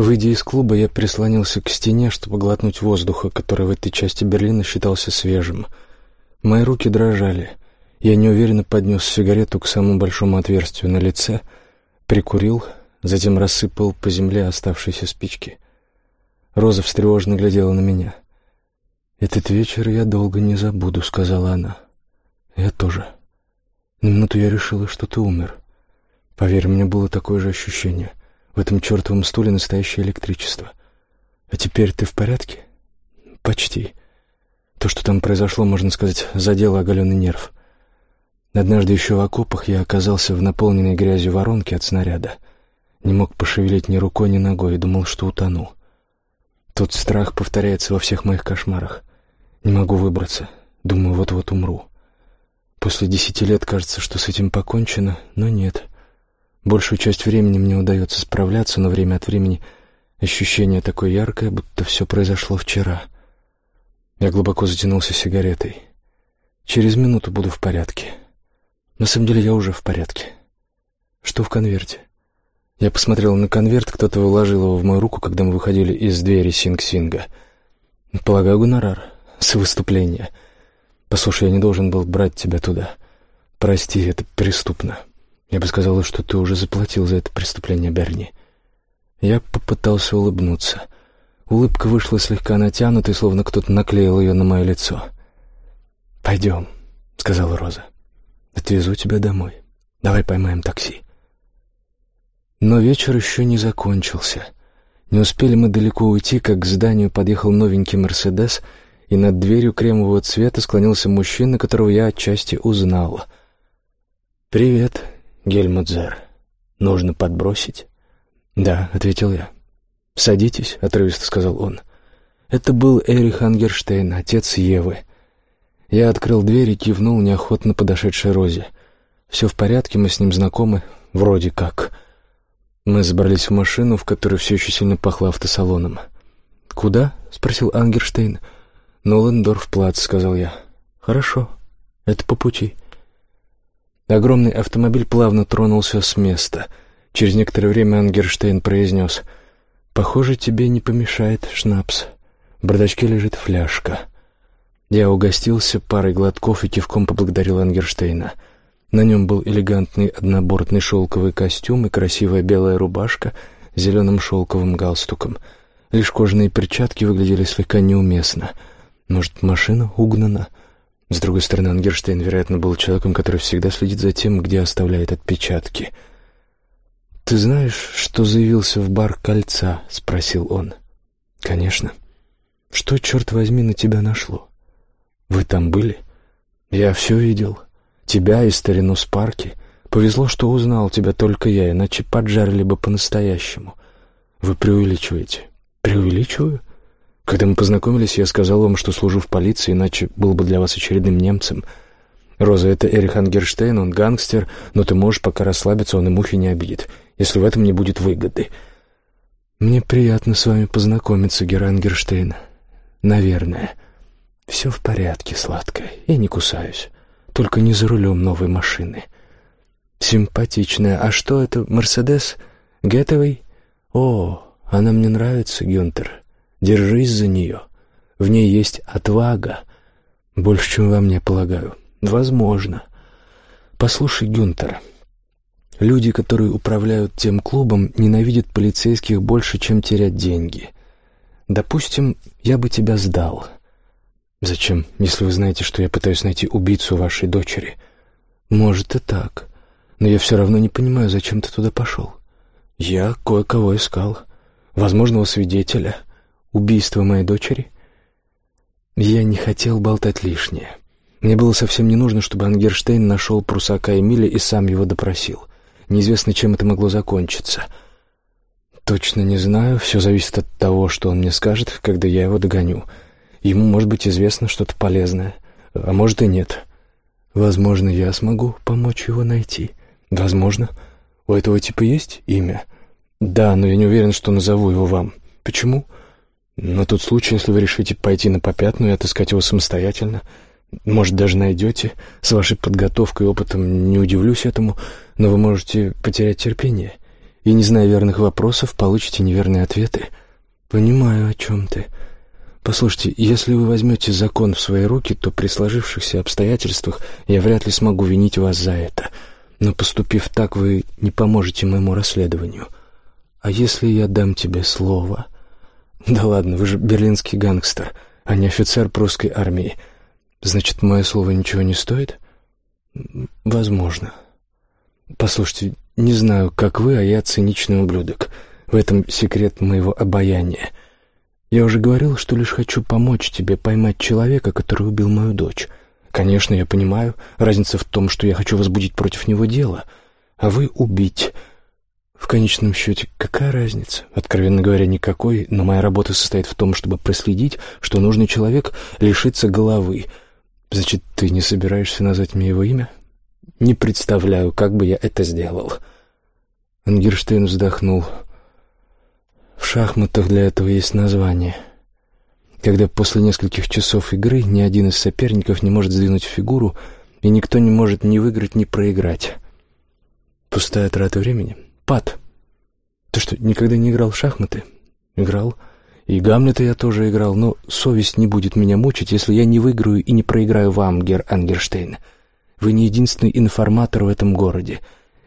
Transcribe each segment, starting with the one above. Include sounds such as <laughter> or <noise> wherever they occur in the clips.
Выйдя из клуба, я прислонился к стене, чтобы глотнуть воздуха, который в этой части Берлина считался свежим. Мои руки дрожали. Я неуверенно поднес сигарету к самому большому отверстию на лице, прикурил, затем рассыпал по земле оставшиеся спички. Роза встревоженно глядела на меня. «Этот вечер я долго не забуду», — сказала она. «Я тоже. На минуту я решила, что ты умер. Поверь, меня было такое же ощущение. В этом чертовом стуле настоящее электричество. А теперь ты в порядке? Почти. То, что там произошло, можно сказать, задело оголенный нерв. Однажды еще в окопах я оказался в наполненной грязью воронке от снаряда. Не мог пошевелить ни рукой, ни ногой и думал, что утону. Тот страх повторяется во всех моих кошмарах. Не могу выбраться. Думаю, вот-вот умру. После десяти лет кажется, что с этим покончено, но нет. Большую часть времени мне удается справляться, но время от времени ощущение такое яркое, будто все произошло вчера. Я глубоко затянулся сигаретой. Через минуту буду в порядке. На самом деле я уже в порядке. Что в конверте? Я посмотрел на конверт, кто-то выложил его в мою руку, когда мы выходили из двери Синг-Синга. Полагаю, гонорар с выступления. Послушай, я не должен был брать тебя туда. Прости, это преступно. Я бы сказала, что ты уже заплатил за это преступление, Берни. Я попытался улыбнуться. Улыбка вышла слегка натянутой, словно кто-то наклеил ее на мое лицо. «Пойдем», — сказала Роза. «Отвезу тебя домой. Давай поймаем такси». Но вечер еще не закончился. Не успели мы далеко уйти, как к зданию подъехал новенький «Мерседес», и над дверью кремового цвета склонился мужчина, которого я отчасти узнал. «Привет», Гельмутзер. Нужно подбросить?» «Да», — ответил я. «Садитесь», — отрывисто сказал он. Это был Эрих Ангерштейн, отец Евы. Я открыл дверь и кивнул неохотно подошедшей Розе. «Все в порядке, мы с ним знакомы, вроде как». Мы забрались в машину, в которой все еще сильно пахло автосалоном. «Куда?» — спросил Ангерштейн. «Ноллендорф-плац», — сказал я. «Хорошо, это по пути». Огромный автомобиль плавно тронулся с места. Через некоторое время Ангерштейн произнес «Похоже, тебе не помешает шнапс. В бардачке лежит фляжка». Я угостился парой глотков и кивком поблагодарил Ангерштейна. На нем был элегантный однобортный шелковый костюм и красивая белая рубашка с зеленым шелковым галстуком. Лишь кожаные перчатки выглядели слегка неуместно. Может, машина угнана?» С другой стороны, Ангерштейн, вероятно, был человеком, который всегда следит за тем, где оставляет отпечатки. «Ты знаешь, что заявился в бар «Кольца»?» — спросил он. «Конечно. Что, черт возьми, на тебя нашло? Вы там были? Я все видел. Тебя и старину Спарки. Повезло, что узнал тебя только я, иначе поджарили бы по-настоящему. Вы преувеличиваете». «Преувеличиваю?» Когда мы познакомились, я сказал вам, что служу в полиции, иначе был бы для вас очередным немцем. Роза, это Эрих Ангерштейн, он гангстер, но ты можешь пока расслабиться, он и мухи не обидит, если в этом не будет выгоды. Мне приятно с вами познакомиться, Гера Ангерштейн. Наверное. Все в порядке, сладкое, я не кусаюсь. Только не за рулем новой машины. Симпатичная. А что это, Мерседес? Гетовый? О, она мне нравится, Гюнтер. Держись за нее. В ней есть отвага. Больше, чем во мне, полагаю. Возможно. Послушай, Гюнтер, люди, которые управляют тем клубом, ненавидят полицейских больше, чем терять деньги. Допустим, я бы тебя сдал. Зачем, если вы знаете, что я пытаюсь найти убийцу вашей дочери? Может и так. Но я все равно не понимаю, зачем ты туда пошел. Я кое-кого искал. Возможного свидетеля — убийство моей дочери? Я не хотел болтать лишнее. Мне было совсем не нужно, чтобы Ангерштейн нашел прусака Эмиля и сам его допросил. Неизвестно, чем это могло закончиться. Точно не знаю, все зависит от того, что он мне скажет, когда я его догоню. Ему может быть известно что-то полезное, а может и нет. Возможно, я смогу помочь его найти. Возможно. У этого типа есть имя? Да, но я не уверен, что назову его вам. Почему? Почему? На тот случай, если вы решите пойти на попятную и отыскать его самостоятельно, может, даже найдете. С вашей подготовкой и опытом не удивлюсь этому, но вы можете потерять терпение. и, не зная верных вопросов, получите неверные ответы. Понимаю, о чем ты. Послушайте, если вы возьмете закон в свои руки, то при сложившихся обстоятельствах я вряд ли смогу винить вас за это. Но поступив так, вы не поможете моему расследованию. А если я дам тебе слово? Да ладно, вы же берлинский гангстер, а не офицер прусской армии. Значит, мое слово ничего не стоит? Возможно. Послушайте, не знаю, как вы, а я циничный ублюдок. В этом секрет моего обаяния. Я уже говорил, что лишь хочу помочь тебе поймать человека, который убил мою дочь. Конечно, я понимаю, разница в том, что я хочу возбудить против него дело, а вы убить. В конечном счете, какая разница? Откровенно говоря, никакой, но моя работа состоит в том, чтобы проследить, что нужный человек лишится головы. Значит, ты не собираешься назвать мне его имя? Не представляю, как бы я это сделал. Ангерштейн вздохнул. В шахматах для этого есть название. Когда после нескольких часов игры ни один из соперников не может сдвинуть фигуру, и никто не может ни выиграть, ни проиграть. Пустая трата времени. Пад. Ты что, никогда не играл в шахматы? Играл. И Гамлета я тоже играл, но совесть не будет меня мучить, если я не выиграю и не проиграю вам, гер Ангерштейн. Вы не единственный информатор в этом городе.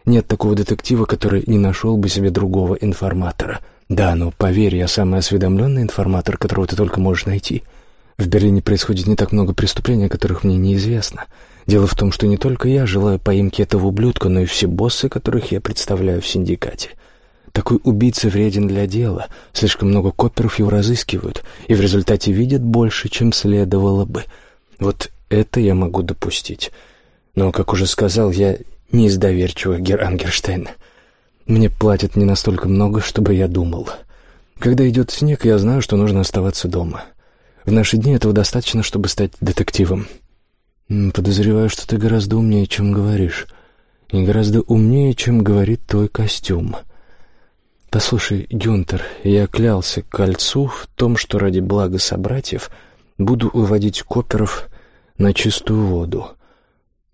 Нет такого детектива, который не нашел бы себе другого информатора. Да, но поверь, я самый осведомленный информатор, которого ты только можешь найти. В Берлине происходит не так много преступлений, о которых мне неизвестно. Дело в том, что не только я желаю поимки этого ублюдка, но и все боссы, которых я представляю в синдикате. Такой убийца вреден для дела. Слишком много коперов его разыскивают, и в результате видят больше, чем следовало бы. Вот это я могу допустить. Но, как уже сказал, я не из доверчивых, Гер Ангерштейн. Мне платят не настолько много, чтобы я думал. Когда идет снег, я знаю, что нужно оставаться дома. В наши дни этого достаточно, чтобы стать детективом. Подозреваю, что ты гораздо умнее, чем говоришь. И гораздо умнее, чем говорит твой костюм. Послушай, Гюнтер, я клялся кольцу в том, что ради блага собратьев буду уводить коперов на чистую воду.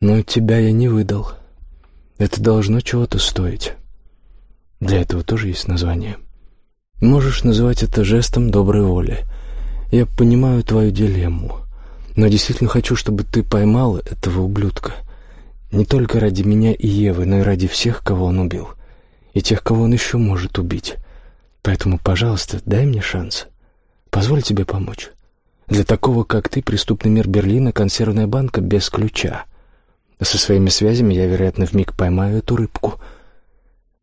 Но тебя я не выдал. Это должно чего-то стоить. Для этого тоже есть название. Можешь называть это жестом доброй воли. Я понимаю твою дилемму, но действительно хочу, чтобы ты поймал этого ублюдка. Не только ради меня и Евы, но и ради всех, кого он убил. И тех, кого он еще может убить. Поэтому, пожалуйста, дай мне шанс. Позволь тебе помочь. Для такого, как ты, преступный мир Берлина — консервная банка без ключа. Со своими связями я, вероятно, вмиг поймаю эту рыбку.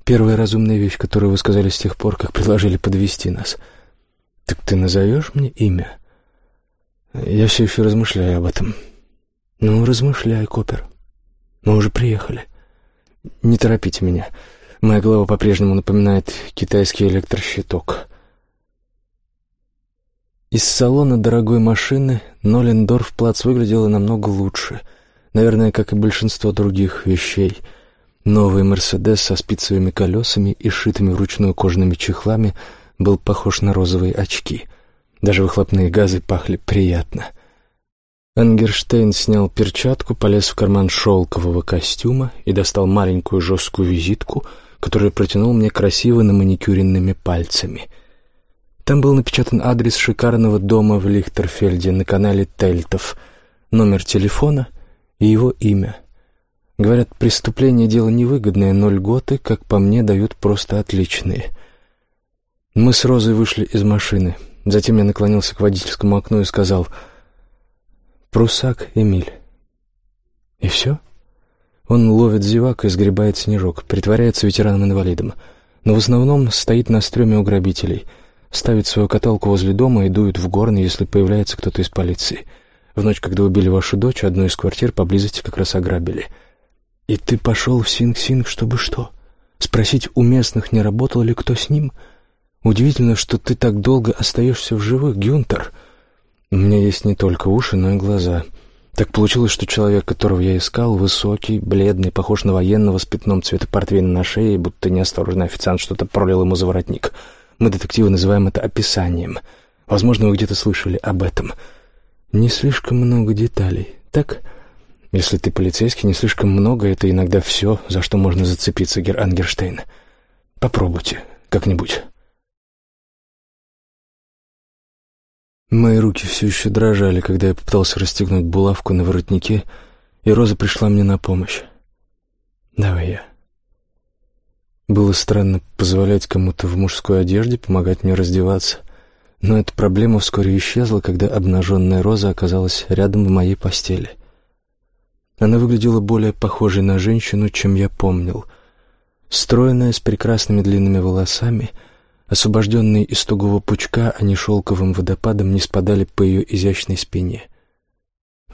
Первая разумная вещь, которую вы сказали с тех пор, как предложили подвести нас. Так ты назовешь мне имя? Я все еще размышляю об этом. Ну, размышляй, Копер. Мы уже приехали. Не торопите меня. Моя голова по-прежнему напоминает китайский электрощиток. Из салона дорогой машины Нолендорф плац выглядела намного лучше — Наверное, как и большинство других вещей. Новый «Мерседес» со спицевыми колесами и сшитыми вручную кожаными чехлами был похож на розовые очки. Даже выхлопные газы пахли приятно. Ангерштейн снял перчатку, полез в карман шелкового костюма и достал маленькую жесткую визитку, которую протянул мне красиво наманикюренными пальцами. Там был напечатан адрес шикарного дома в Лихтерфельде на канале Тельтов, номер телефона и его имя. Говорят, преступление — дело невыгодное, но льготы, как по мне, дают просто отличные. Мы с Розой вышли из машины. Затем я наклонился к водительскому окну и сказал «Прусак Эмиль». И все? Он ловит зевак и сгребает снежок, притворяется ветераном-инвалидом, но в основном стоит на стреме у грабителей, ставит свою каталку возле дома и дует в горн, если появляется кто-то из полиции — в ночь, когда убили вашу дочь, одну из квартир поблизости как раз ограбили. И ты пошел в Синг-Синг, чтобы что? Спросить у местных, не работал ли кто с ним? Удивительно, что ты так долго остаешься в живых, Гюнтер. У меня есть не только уши, но и глаза. Так получилось, что человек, которого я искал, высокий, бледный, похож на военного с пятном цвета портвейна на шее, будто неосторожный официант что-то пролил ему за воротник. Мы, детективы, называем это описанием. Возможно, вы где-то слышали об этом. — не слишком много деталей, так? Если ты полицейский, не слишком много — это иногда все, за что можно зацепиться, Гер Ангерштейн. Попробуйте как-нибудь. Мои руки все еще дрожали, когда я попытался расстегнуть булавку на воротнике, и Роза пришла мне на помощь. «Давай я». Было странно позволять кому-то в мужской одежде помогать мне раздеваться, но эта проблема вскоре исчезла, когда обнаженная Роза оказалась рядом в моей постели. Она выглядела более похожей на женщину, чем я помнил. Стройная, с прекрасными длинными волосами, освобожденные из тугого пучка, они шелковым водопадом не спадали по ее изящной спине.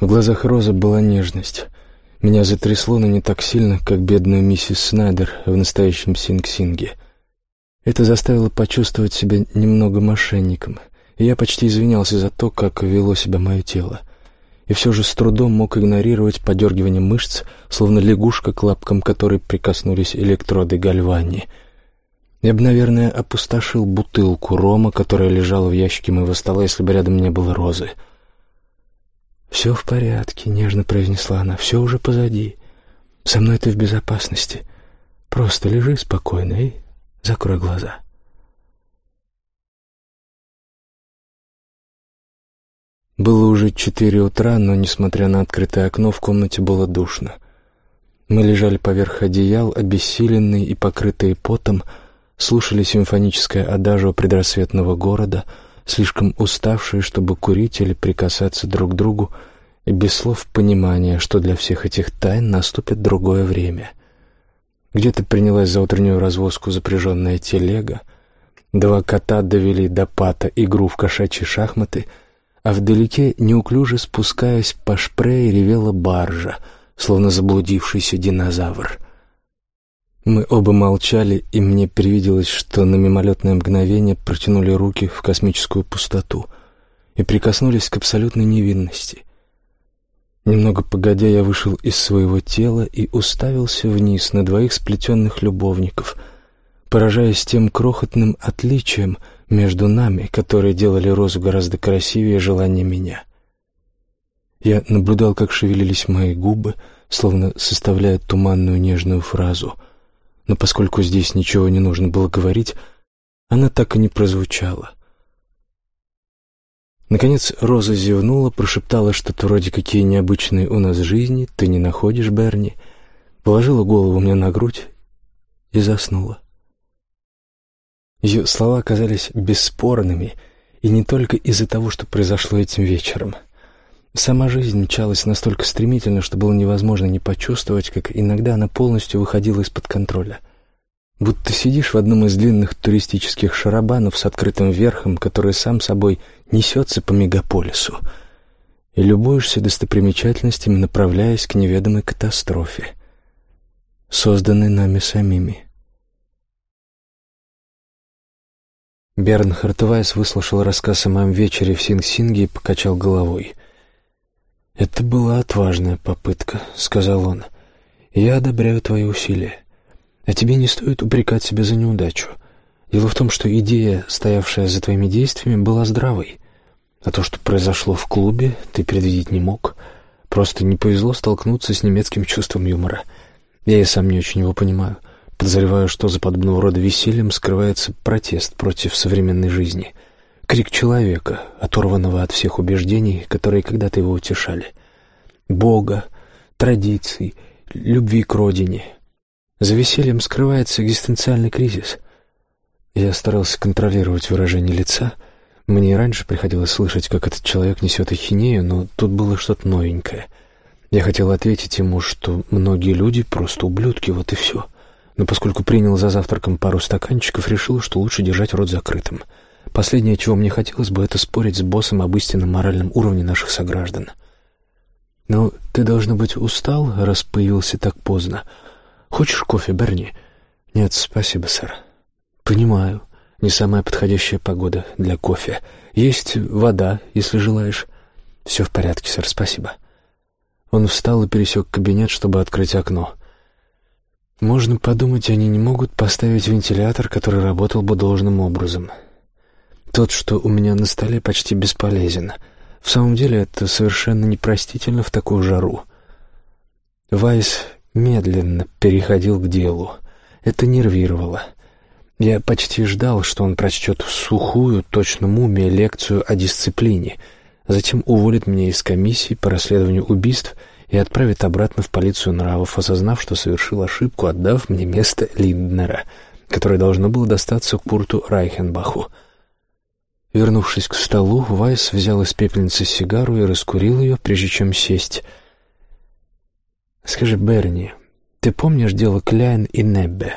В глазах Розы была нежность — меня затрясло, но не так сильно, как бедную миссис Снайдер в настоящем Синг-Синге. Это заставило почувствовать себя немного мошенником, и я почти извинялся за то, как вело себя мое тело. И все же с трудом мог игнорировать подергивание мышц, словно лягушка, к лапкам которой прикоснулись электроды гальвани. Я бы, наверное, опустошил бутылку рома, которая лежала в ящике моего стола, если бы рядом не было розы — «Все в порядке», — нежно произнесла она. «Все уже позади. Со мной ты в безопасности. Просто лежи спокойно и закрой глаза». Было уже четыре утра, но, несмотря на открытое окно, в комнате было душно. Мы лежали поверх одеял, обессиленные и покрытые потом, слушали симфоническое адажио предрассветного города — слишком уставшие, чтобы курить или прикасаться друг к другу, и без слов понимания, что для всех этих тайн наступит другое время. Где-то принялась за утреннюю развозку запряженная телега, два кота довели до пата игру в кошачьи шахматы, а вдалеке, неуклюже спускаясь по шпрее, ревела баржа, словно заблудившийся динозавр — мы оба молчали, и мне привиделось, что на мимолетное мгновение протянули руки в космическую пустоту и прикоснулись к абсолютной невинности. Немного погодя, я вышел из своего тела и уставился вниз на двоих сплетенных любовников, поражаясь тем крохотным отличием между нами, которые делали Розу гораздо красивее желания меня. Я наблюдал, как шевелились мои губы, словно составляя туманную нежную фразу — но поскольку здесь ничего не нужно было говорить, она так и не прозвучала. Наконец Роза зевнула, прошептала что-то вроде «Какие необычные у нас жизни, ты не находишь, Берни?» положила голову мне на грудь и заснула. Ее слова оказались бесспорными, и не только из-за того, что произошло этим вечером — Сама жизнь мчалась настолько стремительно, что было невозможно не почувствовать, как иногда она полностью выходила из-под контроля. Будто сидишь в одном из длинных туристических шарабанов с открытым верхом, который сам собой несется по мегаполису, и любуешься достопримечательностями, направляясь к неведомой катастрофе, созданной нами самими. Бернхард Вайс выслушал рассказ о моем вечере в Синг-Синге и покачал головой — «Это была отважная попытка», — сказал он. «Я одобряю твои усилия. А тебе не стоит упрекать себя за неудачу. Дело в том, что идея, стоявшая за твоими действиями, была здравой. А то, что произошло в клубе, ты предвидеть не мог. Просто не повезло столкнуться с немецким чувством юмора. Я и сам не очень его понимаю. Подозреваю, что за подобного рода весельем скрывается протест против современной жизни — Крик человека, оторванного от всех убеждений, которые когда-то его утешали. Бога, традиций, любви к родине. За весельем скрывается экзистенциальный кризис. Я старался контролировать выражение лица. Мне и раньше приходилось слышать, как этот человек несет ахинею, но тут было что-то новенькое. Я хотел ответить ему, что многие люди просто ублюдки, вот и все. Но поскольку принял за завтраком пару стаканчиков, решил, что лучше держать рот закрытым — Последнее, чего мне хотелось бы, это спорить с боссом об истинном моральном уровне наших сограждан. Но «Ну, ты, должно быть, устал, раз появился так поздно. Хочешь кофе, Берни? Нет, спасибо, сэр. Понимаю, не самая подходящая погода для кофе. Есть вода, если желаешь. Все в порядке, сэр, спасибо. Он встал и пересек кабинет, чтобы открыть окно. Можно подумать, они не могут поставить вентилятор, который работал бы должным образом. Тот, что у меня на столе, почти бесполезен. В самом деле это совершенно непростительно в такую жару. Вайс медленно переходил к делу. Это нервировало. Я почти ждал, что он прочтет сухую, точно мумия, лекцию о дисциплине, затем уволит меня из комиссии по расследованию убийств и отправит обратно в полицию нравов, осознав, что совершил ошибку, отдав мне место Линднера, которое должно было достаться Курту Райхенбаху. Вернувшись к столу, Вайс взял из пепельницы сигару и раскурил ее, прежде чем сесть. «Скажи, Берни, ты помнишь дело Кляйн и Неббе?»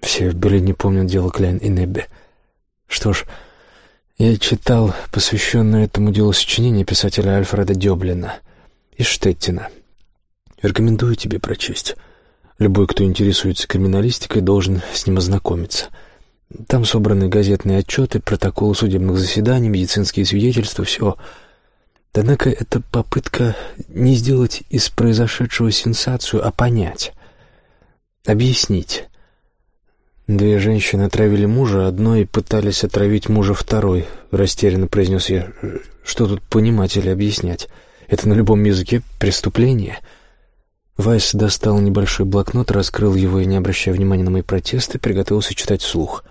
Все в Берлине помнят дело Кляйн и Неббе. Что ж, я читал посвященное этому делу сочинение писателя Альфреда Дёблина из Штеттина. Рекомендую тебе прочесть. Любой, кто интересуется криминалистикой, должен с ним ознакомиться. Там собраны газетные отчеты, протоколы судебных заседаний, медицинские свидетельства, все. Однако это попытка не сделать из произошедшего сенсацию, а понять, объяснить. Две женщины отравили мужа одной и пытались отравить мужа второй, растерянно произнес я. Что тут понимать или объяснять? Это на любом языке преступление. Вайс достал небольшой блокнот, раскрыл его и, не обращая внимания на мои протесты, приготовился читать вслух.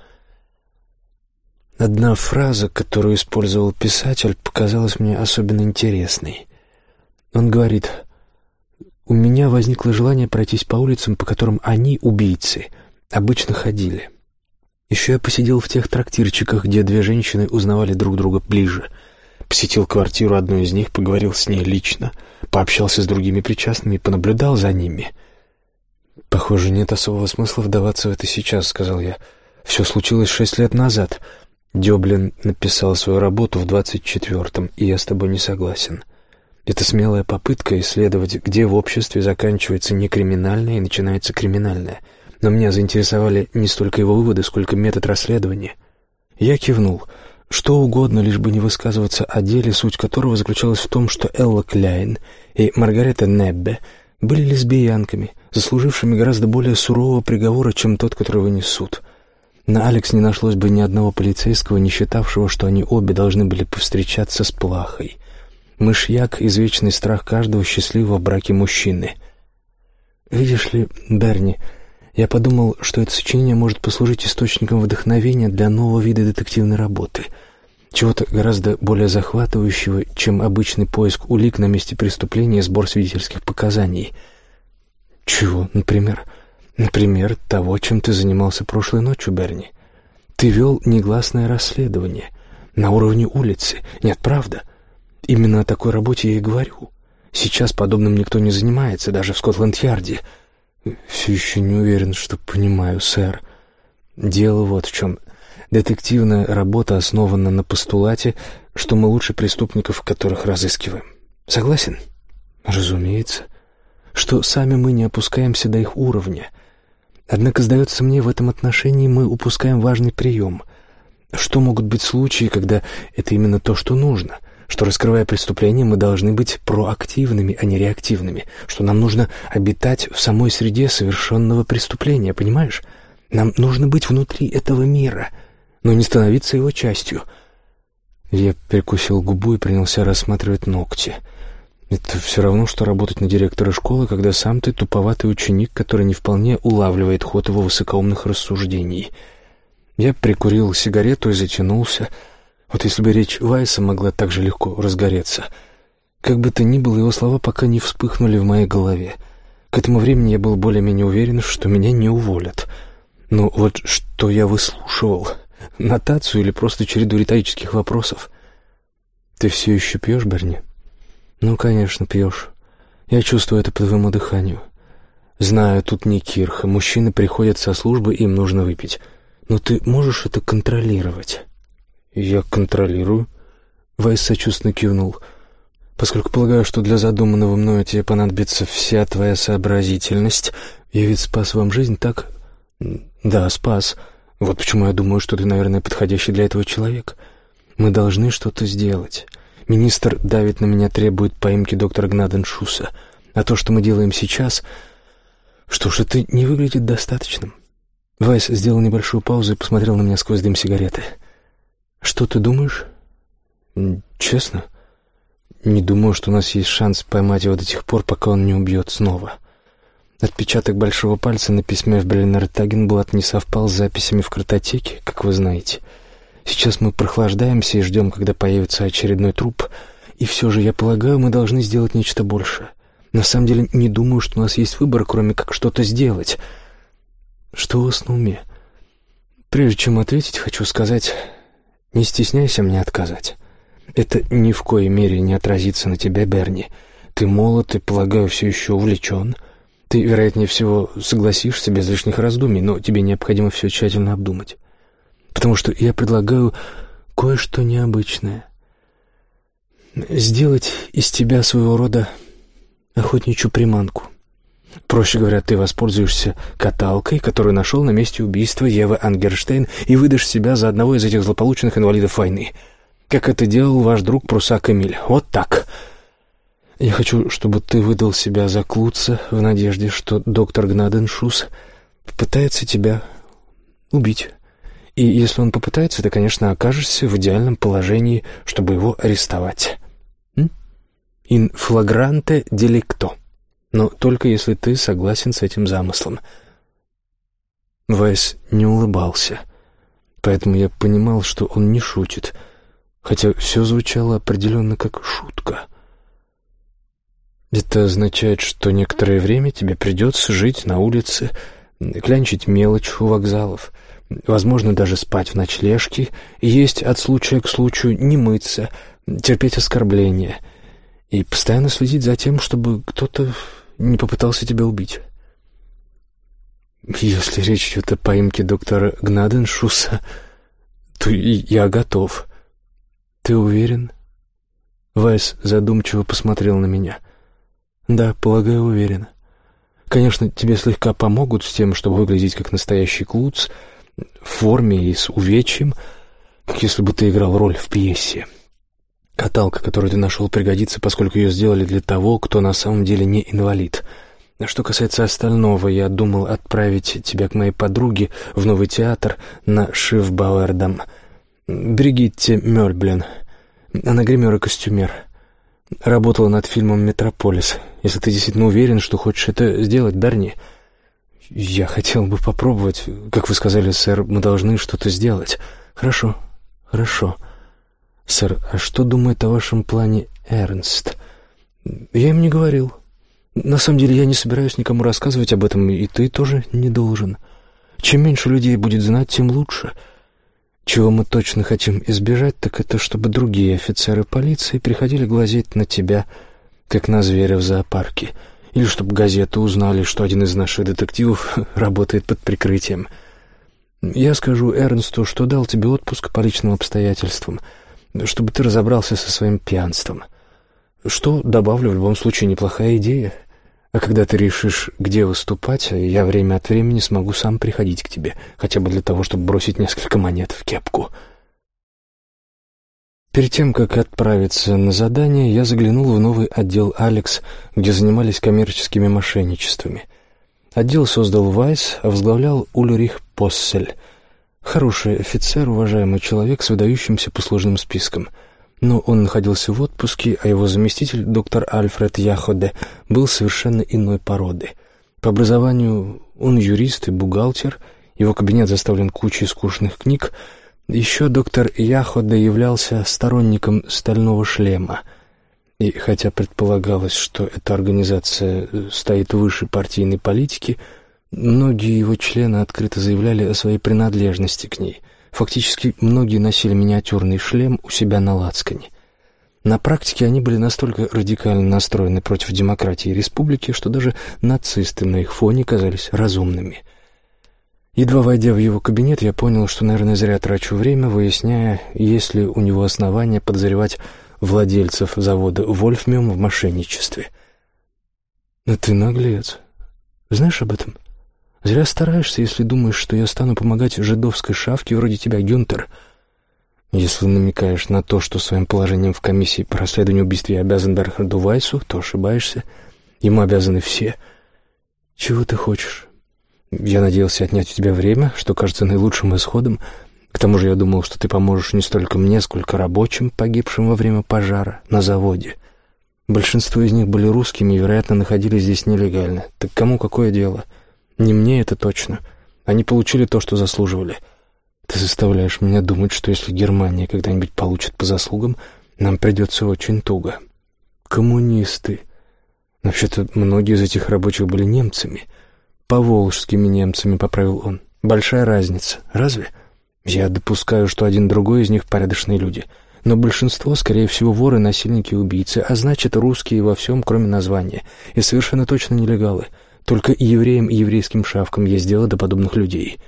Одна фраза, которую использовал писатель, показалась мне особенно интересной. Он говорит, «У меня возникло желание пройтись по улицам, по которым они, убийцы, обычно ходили. Еще я посидел в тех трактирчиках, где две женщины узнавали друг друга ближе. Посетил квартиру одной из них, поговорил с ней лично, пообщался с другими причастными, понаблюдал за ними». «Похоже, нет особого смысла вдаваться в это сейчас», — сказал я. «Все случилось шесть лет назад». Дёблин написал свою работу в двадцать четвертом, и я с тобой не согласен. Это смелая попытка исследовать, где в обществе заканчивается некриминальное и начинается криминальное. Но меня заинтересовали не столько его выводы, сколько метод расследования. Я кивнул. Что угодно, лишь бы не высказываться о деле, суть которого заключалась в том, что Элла Кляйн и Маргарета Неббе были лесбиянками, заслужившими гораздо более сурового приговора, чем тот, который вынесут. На Алекс не нашлось бы ни одного полицейского, не считавшего, что они обе должны были повстречаться с плахой. Мышьяк — извечный страх каждого счастливого в браке мужчины. «Видишь ли, Берни, я подумал, что это сочинение может послужить источником вдохновения для нового вида детективной работы, чего-то гораздо более захватывающего, чем обычный поиск улик на месте преступления и сбор свидетельских показаний». «Чего, например?» Например, того, чем ты занимался прошлой ночью, Берни. Ты вел негласное расследование на уровне улицы. Нет, правда? Именно о такой работе я и говорю. Сейчас подобным никто не занимается, даже в Скотланд-Ярде. Все еще не уверен, что понимаю, сэр. Дело вот в чем. Детективная работа основана на постулате, что мы лучше преступников, которых разыскиваем. Согласен? Разумеется. Что сами мы не опускаемся до их уровня — Однако, сдается мне, в этом отношении мы упускаем важный прием. Что могут быть случаи, когда это именно то, что нужно? Что, раскрывая преступление, мы должны быть проактивными, а не реактивными? Что нам нужно обитать в самой среде совершенного преступления, понимаешь? Нам нужно быть внутри этого мира, но не становиться его частью. Я прикусил губу и принялся рассматривать ногти — это все равно, что работать на директора школы, когда сам ты туповатый ученик, который не вполне улавливает ход его высокоумных рассуждений. Я прикурил сигарету и затянулся. Вот если бы речь Вайса могла так же легко разгореться. Как бы то ни было, его слова пока не вспыхнули в моей голове. К этому времени я был более-менее уверен, что меня не уволят. Но вот что я выслушивал? Нотацию или просто череду риторических вопросов? «Ты все еще пьешь, Берни?» «Ну, конечно, пьешь. Я чувствую это по твоему дыханию. Знаю, тут не кирха. Мужчины приходят со службы, им нужно выпить. Но ты можешь это контролировать?» «Я контролирую». Вайс сочувственно кивнул. «Поскольку полагаю, что для задуманного мною тебе понадобится вся твоя сообразительность, я ведь спас вам жизнь, так?» «Да, спас. Вот почему я думаю, что ты, наверное, подходящий для этого человек. Мы должны что-то сделать». Министр давит на меня, требует поимки доктора Гнаденшуса. А то, что мы делаем сейчас... Что ж, это не выглядит достаточным. Вайс сделал небольшую паузу и посмотрел на меня сквозь дым сигареты. «Что ты думаешь?» «Честно?» «Не думаю, что у нас есть шанс поймать его до тех пор, пока он не убьет снова. Отпечаток большого пальца на письме в Берлинер Тагенблат не совпал с записями в картотеке, как вы знаете. Сейчас мы прохлаждаемся и ждем, когда появится очередной труп. И все же, я полагаю, мы должны сделать нечто большее. На самом деле, не думаю, что у нас есть выбор, кроме как что-то сделать. Что у вас на уме? Прежде чем ответить, хочу сказать, не стесняйся мне отказать. Это ни в коей мере не отразится на тебя, Берни. Ты молод и, полагаю, все еще увлечен. — ты, вероятнее всего, согласишься без лишних раздумий, но тебе необходимо все тщательно обдумать. Потому что я предлагаю кое-что необычное. Сделать из тебя своего рода охотничью приманку. Проще говоря, ты воспользуешься каталкой, которую нашел на месте убийства Евы Ангерштейн, и выдашь себя за одного из этих злополученных инвалидов войны. Как это делал ваш друг Прусак Эмиль. Вот так. Я хочу, чтобы ты выдал себя за Клуца в надежде, что доктор Гнаденшус попытается тебя убить. И если он попытается, ты, конечно, окажешься в идеальном положении, чтобы его арестовать. Ин флагранте деликто. Но только если ты согласен с этим замыслом. Вайс не улыбался, поэтому я понимал, что он не шутит, хотя все звучало определенно как шутка — это означает, что некоторое время тебе придется жить на улице, клянчить мелочь у вокзалов, возможно, даже спать в ночлежке, есть от случая к случаю не мыться, терпеть оскорбления и постоянно следить за тем, чтобы кто-то не попытался тебя убить. Если речь идет о поимке доктора Гнаденшуса, то я готов. Ты уверен? Вайс задумчиво посмотрел на меня. Да, полагаю, уверена. Конечно, тебе слегка помогут с тем, чтобы выглядеть как настоящий клуц, в форме и с увечьем, как если бы ты играл роль в пьесе. Каталка, которую ты нашел, пригодится, поскольку ее сделали для того, кто на самом деле не инвалид. А что касается остального, я думал отправить тебя к моей подруге в новый театр на Шифбауэрдам. Бригитте Мёльблен. Она гример и костюмер. Работала над фильмом «Метрополис». Если ты действительно уверен, что хочешь это сделать, Берни, я хотел бы попробовать. Как вы сказали, сэр, мы должны что-то сделать. Хорошо, хорошо. Сэр, а что думает о вашем плане Эрнст? Я им не говорил. На самом деле я не собираюсь никому рассказывать об этом, и ты тоже не должен. Чем меньше людей будет знать, тем лучше — чего мы точно хотим избежать, так это чтобы другие офицеры полиции приходили глазеть на тебя, как на зверя в зоопарке, или чтобы газеты узнали, что один из наших детективов <laughs> работает под прикрытием. Я скажу Эрнсту, что дал тебе отпуск по личным обстоятельствам, чтобы ты разобрался со своим пьянством. Что, добавлю, в любом случае неплохая идея — а когда ты решишь, где выступать, я время от времени смогу сам приходить к тебе, хотя бы для того, чтобы бросить несколько монет в кепку. Перед тем, как отправиться на задание, я заглянул в новый отдел «Алекс», где занимались коммерческими мошенничествами. Отдел создал Вайс, а возглавлял Ульрих Поссель. Хороший офицер, уважаемый человек с выдающимся послужным списком — но он находился в отпуске, а его заместитель, доктор Альфред Яходе, был совершенно иной породы. По образованию он юрист и бухгалтер, его кабинет заставлен кучей скучных книг. Еще доктор Яходе являлся сторонником «Стального шлема», и хотя предполагалось, что эта организация стоит выше партийной политики, многие его члены открыто заявляли о своей принадлежности к ней – Фактически, многие носили миниатюрный шлем у себя на лацкане. На практике они были настолько радикально настроены против демократии и республики, что даже нацисты на их фоне казались разумными. Едва войдя в его кабинет, я понял, что, наверное, зря трачу время, выясняя, есть ли у него основания подозревать владельцев завода «Вольфмиум» в мошенничестве. «Но ты наглец. Знаешь об этом?» Зря стараешься, если думаешь, что я стану помогать жидовской шавке вроде тебя, Гюнтер. Если намекаешь на то, что своим положением в комиссии по расследованию убийств я обязан Берхарду Вайсу, то ошибаешься. Ему обязаны все. Чего ты хочешь? Я надеялся отнять у тебя время, что кажется наилучшим исходом. К тому же я думал, что ты поможешь не столько мне, сколько рабочим, погибшим во время пожара на заводе. Большинство из них были русскими и, вероятно, находились здесь нелегально. Так кому какое дело? Не мне это точно. Они получили то, что заслуживали. Ты заставляешь меня думать, что если Германия когда-нибудь получит по заслугам, нам придется очень туго. Коммунисты. Вообще-то многие из этих рабочих были немцами. Поволжскими немцами, поправил он. Большая разница. Разве? Я допускаю, что один другой из них порядочные люди — но большинство, скорее всего, воры, насильники и убийцы, а значит, русские во всем, кроме названия, и совершенно точно нелегалы. Только и евреям и еврейским шавкам есть дело до подобных людей.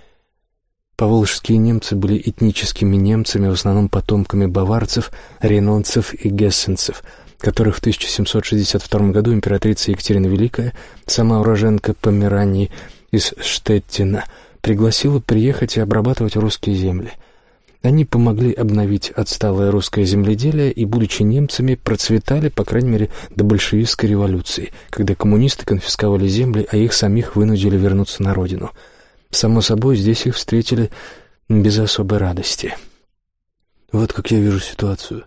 Поволжские немцы были этническими немцами, в основном потомками баварцев, рейнольдцев и гессенцев, которых в 1762 году императрица Екатерина Великая, сама уроженка Померании из Штеттина, пригласила приехать и обрабатывать русские земли – они помогли обновить отсталое русское земледелие и, будучи немцами, процветали, по крайней мере, до большевистской революции, когда коммунисты конфисковали земли, а их самих вынудили вернуться на родину. Само собой, здесь их встретили без особой радости. Вот как я вижу ситуацию.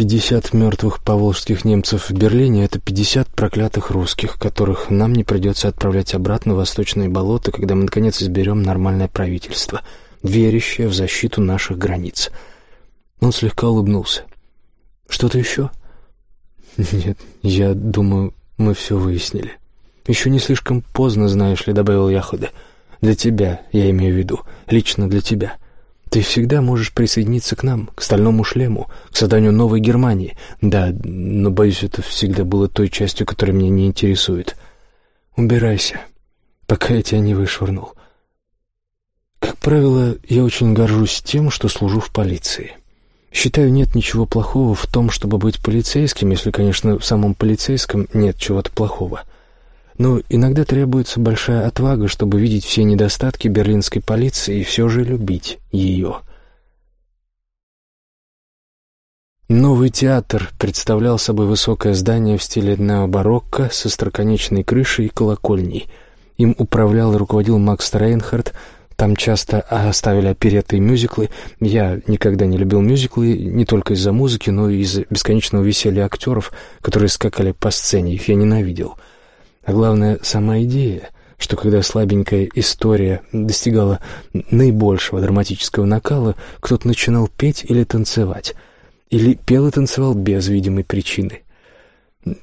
Пятьдесят мертвых поволжских немцев в Берлине — это пятьдесят проклятых русских, которых нам не придется отправлять обратно в восточные болота, когда мы, наконец, изберем нормальное правительство — верящая в защиту наших границ. Он слегка улыбнулся. «Что-то еще?» «Нет, я думаю, мы все выяснили. Еще не слишком поздно, знаешь ли», — добавил Яхуда. «Для тебя, я имею в виду, лично для тебя. Ты всегда можешь присоединиться к нам, к стальному шлему, к созданию новой Германии. Да, но, боюсь, это всегда было той частью, которая меня не интересует. Убирайся, пока я тебя не вышвырнул. Как правило, я очень горжусь тем, что служу в полиции. Считаю, нет ничего плохого в том, чтобы быть полицейским, если, конечно, в самом полицейском нет чего-то плохого. Но иногда требуется большая отвага, чтобы видеть все недостатки берлинской полиции и все же любить ее. Новый театр представлял собой высокое здание в стиле необарокко со строконечной крышей и колокольней. Им управлял и руководил Макс Рейнхард – там часто оставили опереты и мюзиклы. Я никогда не любил мюзиклы не только из-за музыки, но и из-за бесконечного веселья актеров, которые скакали по сцене. Их я ненавидел. А главное, сама идея, что когда слабенькая история достигала наибольшего драматического накала, кто-то начинал петь или танцевать. Или пел и танцевал без видимой причины.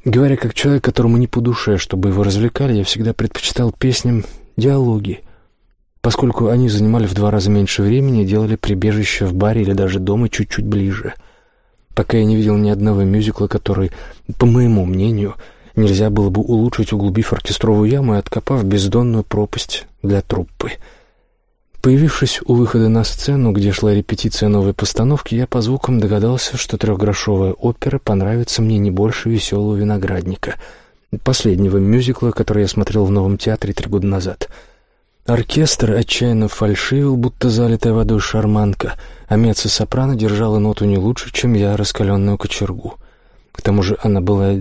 Говоря как человек, которому не по душе, чтобы его развлекали, я всегда предпочитал песням диалоги — поскольку они занимали в два раза меньше времени делали прибежище в баре или даже дома чуть-чуть ближе. Пока я не видел ни одного мюзикла, который, по моему мнению, нельзя было бы улучшить, углубив оркестровую яму и откопав бездонную пропасть для труппы. Появившись у выхода на сцену, где шла репетиция новой постановки, я по звукам догадался, что трехгрошовая опера понравится мне не больше «Веселого виноградника», последнего мюзикла, который я смотрел в Новом театре три года назад — Оркестр отчаянно фальшивил, будто залитая водой шарманка, а меццо-сопрано держала ноту не лучше, чем я, раскаленную кочергу. К тому же она была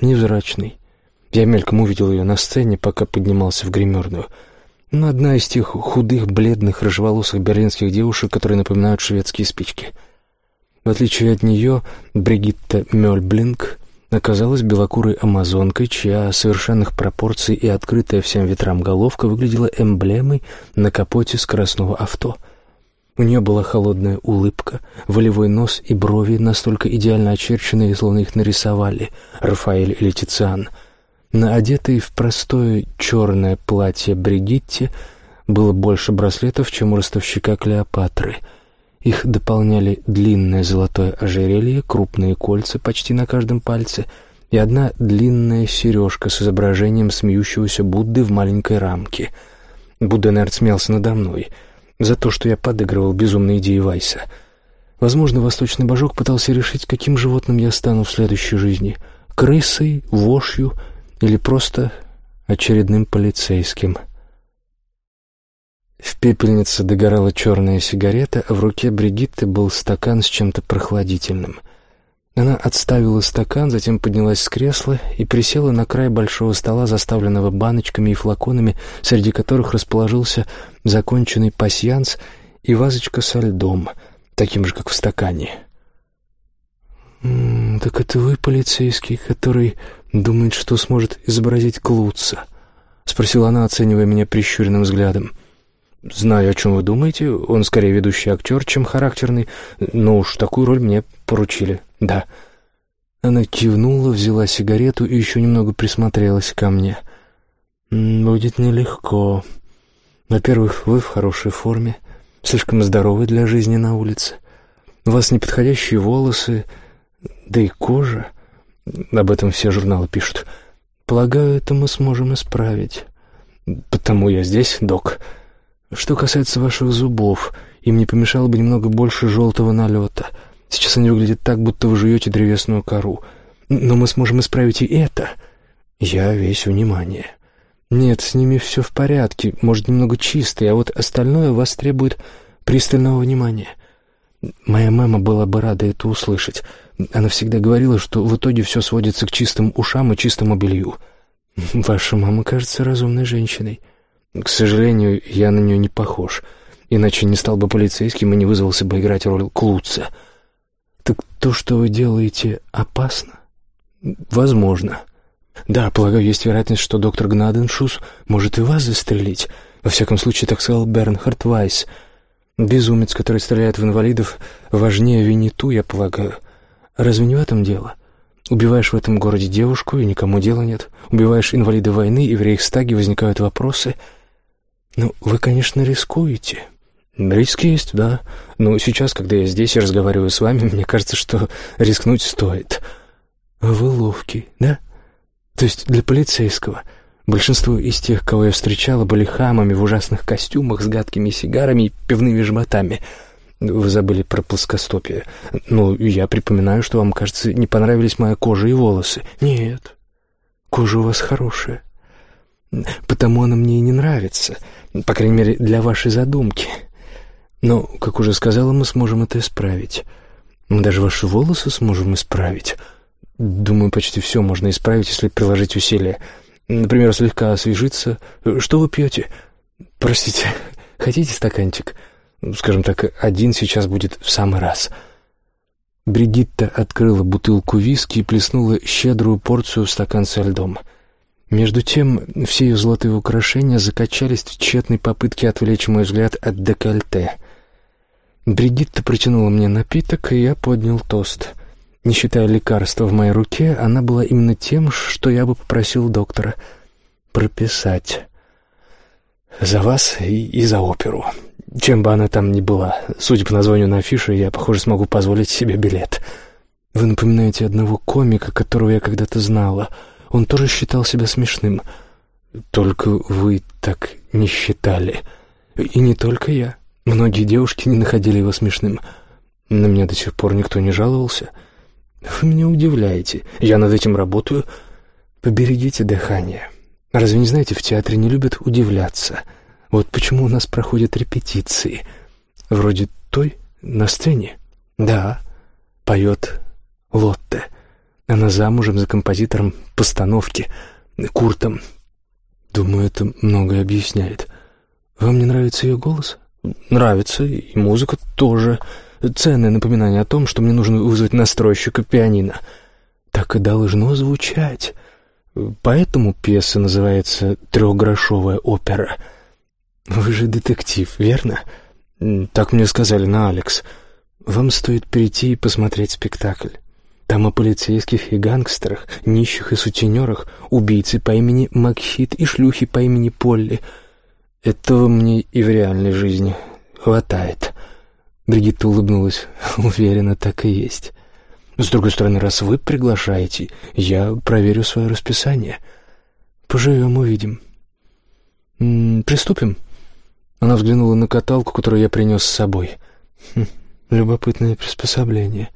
невзрачной. Я мельком увидел ее на сцене, пока поднимался в гримерную. Но одна из тех худых, бледных, рыжеволосых берлинских девушек, которые напоминают шведские спички. В отличие от нее, Бригитта Мёльблинг оказалась белокурой амазонкой, чья совершенных пропорций и открытая всем ветрам головка выглядела эмблемой на капоте скоростного авто. У нее была холодная улыбка, волевой нос и брови настолько идеально очерченные, словно их нарисовали Рафаэль или Тициан. На одетой в простое черное платье Бригитте было больше браслетов, чем у ростовщика Клеопатры — их дополняли длинное золотое ожерелье, крупные кольца почти на каждом пальце и одна длинная сережка с изображением смеющегося Будды в маленькой рамке. Будда, наверное, смеялся надо мной за то, что я подыгрывал безумной идее Вайса. Возможно, восточный божок пытался решить, каким животным я стану в следующей жизни — крысой, вошью или просто очередным полицейским — в пепельнице догорала черная сигарета, а в руке Бригитты был стакан с чем-то прохладительным. Она отставила стакан, затем поднялась с кресла и присела на край большого стола, заставленного баночками и флаконами, среди которых расположился законченный пасьянс и вазочка со льдом, таким же, как в стакане. «М так это вы полицейский, который думает, что сможет изобразить Клуца?» — спросила она, оценивая меня прищуренным взглядом. «Знаю, о чем вы думаете. Он скорее ведущий актер, чем характерный, но уж такую роль мне поручили. Да». Она кивнула, взяла сигарету и еще немного присмотрелась ко мне. «Будет нелегко. Во-первых, вы в хорошей форме, слишком здоровы для жизни на улице. У вас неподходящие волосы, да и кожа. Об этом все журналы пишут. Полагаю, это мы сможем исправить. Потому я здесь, док. Что касается ваших зубов, им не помешало бы немного больше желтого налета — Сейчас они выглядят так, будто вы жуете древесную кору. Но мы сможем исправить и это. Я весь внимание. Нет, с ними все в порядке, может, немного чистый, а вот остальное вас требует пристального внимания. Моя мама была бы рада это услышать. Она всегда говорила, что в итоге все сводится к чистым ушам и чистому белью. Ваша мама кажется разумной женщиной. К сожалению, я на нее не похож. Иначе не стал бы полицейским и не вызвался бы играть роль Клуца. «Так то, что вы делаете, опасно?» «Возможно. Да, полагаю, есть вероятность, что доктор Гнаденшус может и вас застрелить. Во всяком случае, так сказал Бернхард Вайс. Безумец, который стреляет в инвалидов, важнее Винниту, я полагаю. Разве не в этом дело?» Убиваешь в этом городе девушку, и никому дела нет. Убиваешь инвалида войны, и в Рейхстаге возникают вопросы. Ну, вы, конечно, рискуете. Риски есть, да. Но сейчас, когда я здесь и разговариваю с вами, <laughs> мне кажется, что рискнуть стоит. Вы ловкий, да? То есть для полицейского. Большинство из тех, кого я встречала, были хамами в ужасных костюмах с гадкими сигарами и пивными жмотами. Вы забыли про плоскостопие. Ну, я припоминаю, что вам, кажется, не понравились моя кожа и волосы. Нет, кожа у вас хорошая. Потому она мне и не нравится. По крайней мере, для вашей задумки. Но, как уже сказала, мы сможем это исправить. Мы даже ваши волосы сможем исправить. Думаю, почти все можно исправить, если приложить усилия. Например, слегка освежиться. Что вы пьете? Простите, <laughs> хотите стаканчик? Скажем так, один сейчас будет в самый раз. Бригитта открыла бутылку виски и плеснула щедрую порцию в стакан со льдом. Между тем, все ее золотые украшения закачались в тщетной попытке отвлечь мой взгляд от декольте — Бригитта протянула мне напиток, и я поднял тост. Не считая лекарства в моей руке, она была именно тем, что я бы попросил доктора прописать. За вас и, и за оперу. Чем бы она там ни была. Судя по названию на афише, я, похоже, смогу позволить себе билет. Вы напоминаете одного комика, которого я когда-то знала. Он тоже считал себя смешным. Только вы так не считали. И не только я. Многие девушки не находили его смешным. На меня до сих пор никто не жаловался. Вы меня удивляете. Я над этим работаю. Поберегите дыхание. Разве не знаете, в театре не любят удивляться? Вот почему у нас проходят репетиции. Вроде той на сцене. Да, поет Лотте. Она замужем за композитором постановки Куртом. Думаю, это многое объясняет. Вам не нравится ее голос? Нравится, и музыка тоже. Ценное напоминание о том, что мне нужно вызвать настройщика пианино. Так и должно звучать. Поэтому пьеса называется «Трехгрошовая опера». Вы же детектив, верно? Так мне сказали на Алекс. Вам стоит прийти и посмотреть спектакль. Там о полицейских и гангстерах, нищих и сутенерах, убийце по имени Макхит и шлюхе по имени Полли — этого мне и в реальной жизни хватает. Бригитта улыбнулась. Уверена, так и есть. С другой стороны, раз вы приглашаете, я проверю свое расписание. Поживем, увидим. М -м, приступим. Она взглянула на каталку, которую я принес с собой. Хм, любопытное приспособление.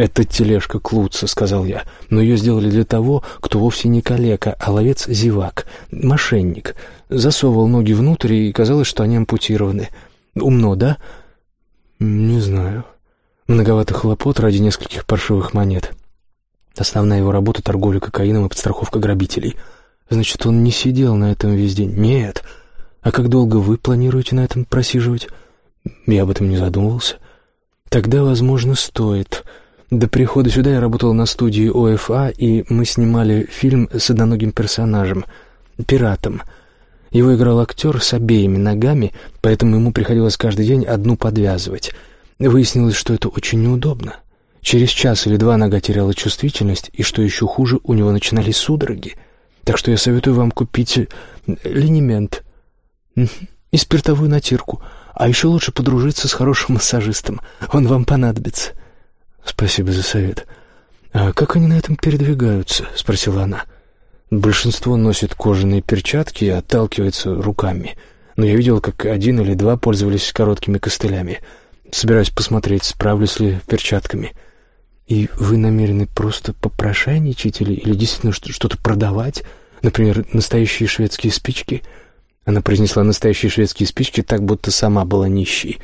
«Это тележка Клуца», — сказал я, — «но ее сделали для того, кто вовсе не калека, а ловец-зевак, мошенник. Засовывал ноги внутрь, и казалось, что они ампутированы. Умно, да?» «Не знаю. Многовато хлопот ради нескольких паршивых монет. Основная его работа — торговля кокаином и подстраховка грабителей. Значит, он не сидел на этом весь день? Нет. А как долго вы планируете на этом просиживать?» Я об этом не задумывался. «Тогда, возможно, стоит...» До прихода сюда я работал на студии ОФА, и мы снимали фильм с одноногим персонажем, пиратом. Его играл актер с обеими ногами, поэтому ему приходилось каждый день одну подвязывать. Выяснилось, что это очень неудобно. Через час или два нога теряла чувствительность, и, что еще хуже, у него начинались судороги. Так что я советую вам купить э, линемент и спиртовую натирку, а еще лучше подружиться с хорошим массажистом. Он вам понадобится. «Спасибо за совет. А как они на этом передвигаются?» — спросила она. «Большинство носит кожаные перчатки и отталкивается руками. Но я видел, как один или два пользовались короткими костылями. Собираюсь посмотреть, справлюсь ли перчатками». «И вы намерены просто попрошайничать или, или действительно что-то продавать? Например, настоящие шведские спички?» Она произнесла «настоящие шведские спички» так, будто сама была нищей.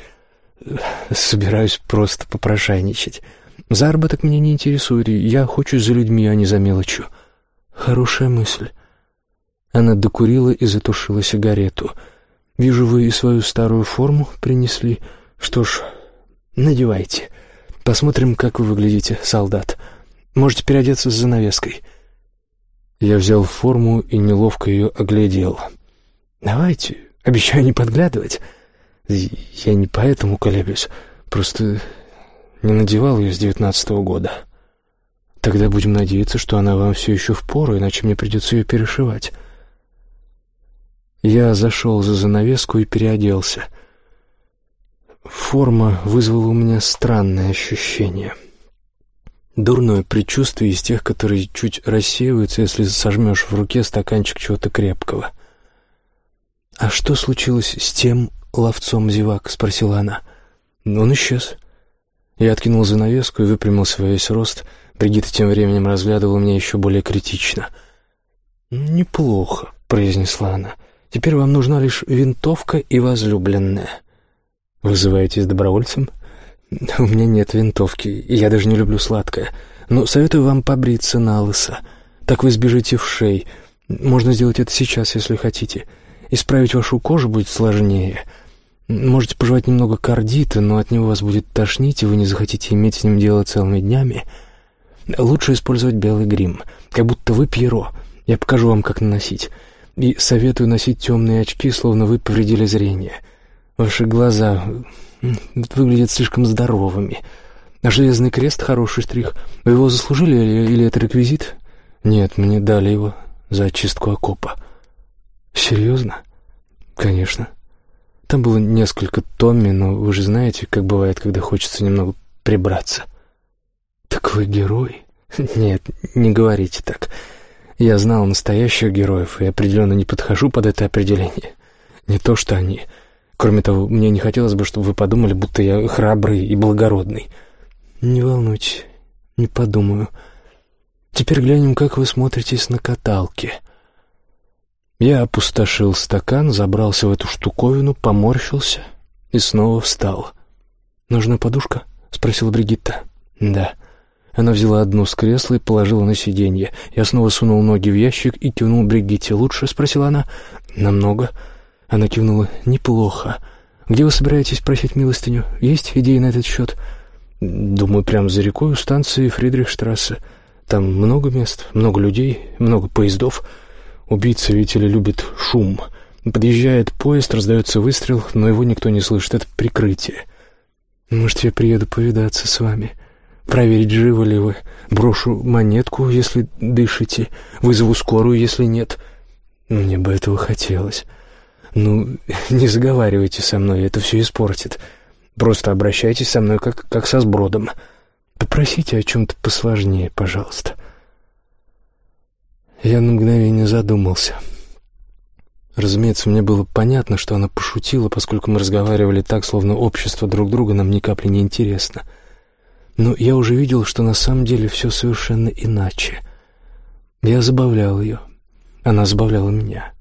«Собираюсь просто попрошайничать». Заработок меня не интересует, я охочусь за людьми, а не за мелочью. Хорошая мысль. Она докурила и затушила сигарету. Вижу, вы и свою старую форму принесли. Что ж, надевайте. Посмотрим, как вы выглядите, солдат. Можете переодеться с занавеской. Я взял форму и неловко ее оглядел. Давайте, обещаю не подглядывать. Я не поэтому колеблюсь, просто не надевал ее с девятнадцатого года. Тогда будем надеяться, что она вам все еще в пору, иначе мне придется ее перешивать. Я зашел за занавеску и переоделся. Форма вызвала у меня странное ощущение. Дурное предчувствие из тех, которые чуть рассеиваются, если сожмешь в руке стаканчик чего-то крепкого. «А что случилось с тем ловцом зевак?» — спросила она. «Он исчез». Я откинул занавеску и выпрямился во весь рост. Бригитта тем временем разглядывала меня еще более критично. «Неплохо», — произнесла она. «Теперь вам нужна лишь винтовка и возлюбленная». «Вызываетесь добровольцем?» «У меня нет винтовки, и я даже не люблю сладкое. Но советую вам побриться на лысо. Так вы сбежите в шей. Можно сделать это сейчас, если хотите. Исправить вашу кожу будет сложнее». Можете пожевать немного кардита, но от него вас будет тошнить, и вы не захотите иметь с ним дело целыми днями. Лучше использовать белый грим, как будто вы Пьеро. Я покажу вам, как наносить. И советую носить темные очки, словно вы повредили зрение. Ваши глаза выглядят слишком здоровыми. А железный крест — хороший штрих. Вы его заслужили или, или это реквизит? Нет, мне дали его за очистку окопа. Серьезно? Конечно. Там было несколько Томми, но вы же знаете, как бывает, когда хочется немного прибраться. Так вы герой? <laughs> Нет, не говорите так. Я знал настоящих героев и определенно не подхожу под это определение. Не то, что они. Кроме того, мне не хотелось бы, чтобы вы подумали, будто я храбрый и благородный. Не волнуйтесь, не подумаю. Теперь глянем, как вы смотритесь на каталке. Я опустошил стакан, забрался в эту штуковину, поморщился и снова встал. «Нужна подушка?» — спросила Бригитта. «Да». Она взяла одну с кресла и положила на сиденье. Я снова сунул ноги в ящик и кивнул Бригитте. «Лучше?» — спросила она. «Намного». Она кивнула. «Неплохо. Где вы собираетесь просить милостыню? Есть идеи на этот счет?» «Думаю, прямо за рекой у станции Фридрихштрассе. Там много мест, много людей, много поездов». Убийца, видите ли, любит шум. Подъезжает поезд, раздается выстрел, но его никто не слышит. Это прикрытие. Может, я приеду повидаться с вами, проверить, живы ли вы. Брошу монетку, если дышите, вызову скорую, если нет. Мне бы этого хотелось. Ну, <laughs> не заговаривайте со мной, это все испортит. Просто обращайтесь со мной, как, как со сбродом. Попросите о чем-то посложнее, пожалуйста. Я на мгновение задумался. Разумеется, мне было понятно, что она пошутила, поскольку мы разговаривали так, словно общество друг друга нам ни капли не интересно. Но я уже видел, что на самом деле все совершенно иначе. Я забавлял ее. Она забавляла меня.